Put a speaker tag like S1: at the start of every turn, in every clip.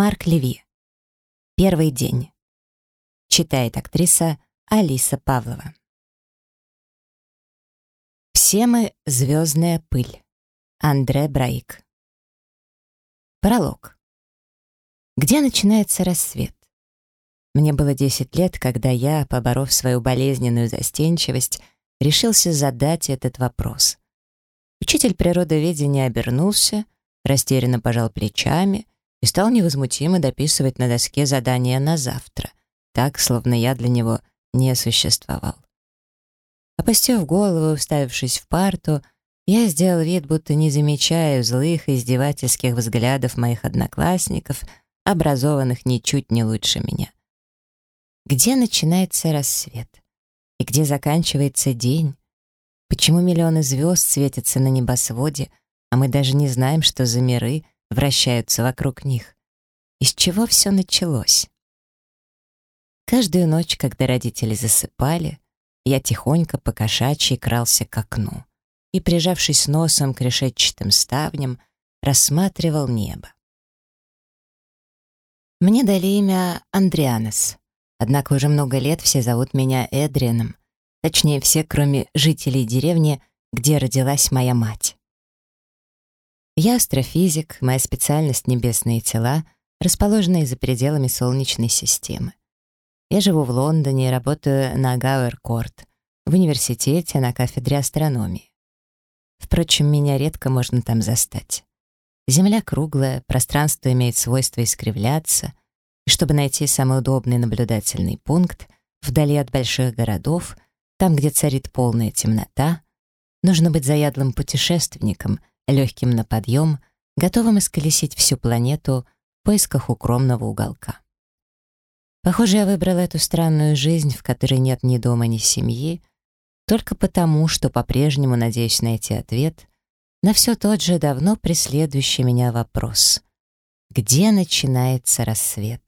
S1: Марк Леви. Первый день. Читает актриса Алиса Павлова. Все мы — звездная пыль. Андре Браик. Пролог. Где начинается рассвет? Мне было 10 лет, когда я, поборов свою болезненную застенчивость, решился задать этот вопрос. Учитель природоведения обернулся, растерянно пожал плечами и стал невозмутимо дописывать на доске задание на завтра, так, словно я для него не существовал. Опустив голову, уставившись в парту, я сделал вид, будто не замечаю злых и издевательских взглядов моих одноклассников, образованных ничуть не лучше меня. Где начинается рассвет? И где заканчивается день? Почему миллионы звезд светятся на небосводе, а мы даже не знаем, что за миры вращаются вокруг них? Из чего все началось? Каждую ночь, когда родители засыпали, я тихонько по кошачьи крался к окну и, прижавшись носом к решетчатым ставням, рассматривал небо. Мне дали имя Андрианос, однако уже много лет все зовут меня Эдрианом, Точнее, все, кроме жителей деревни, где родилась моя мать. Я астрофизик, моя специальность — небесные тела, расположенные за пределами Солнечной системы. Я живу в Лондоне и работаю на Гауэр-Корт, в университете на кафедре астрономии. Впрочем, меня редко можно там застать. Земля круглая, пространство имеет свойство искривляться, и чтобы найти самый удобный наблюдательный пункт вдали от больших городов — там, где царит полная темнота, нужно быть заядлым путешественником, легким на подъем, готовым исколесить всю планету в поисках укромного уголка. Похоже, я выбрала эту странную жизнь, в которой нет ни дома, ни семьи, только потому, что по-прежнему надеюсь найти ответ на все тот же давно преследующий меня вопрос. Где начинается рассвет?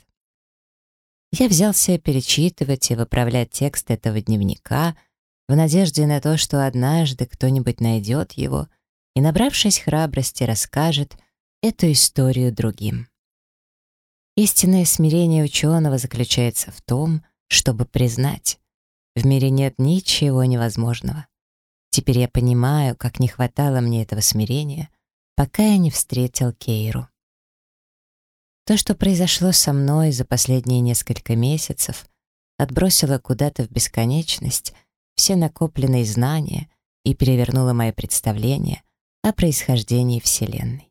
S1: Я взялся перечитывать и выправлять текст этого дневника в надежде на то, что однажды кто-нибудь найдет его и, набравшись храбрости, расскажет эту историю другим. Истинное смирение ученого заключается в том, чтобы признать, в мире нет ничего невозможного. Теперь я понимаю, как не хватало мне этого смирения, пока я не встретил Кейру. То, что произошло со мной за последние несколько месяцев, отбросило куда-то в бесконечность все накопленные знания и перевернуло мое представление о происхождении Вселенной.